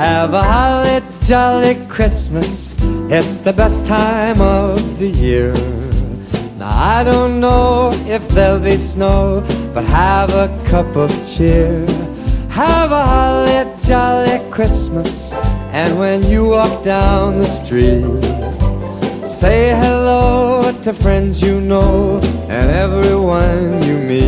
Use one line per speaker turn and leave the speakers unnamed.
Have a holly jolly Christmas. It's the best time of the year. Now I don't know if there'll be snow, but have a cup of cheer. Have a holly jolly Christmas. And when you walk down the street, say hello to friends you know and everyone you meet.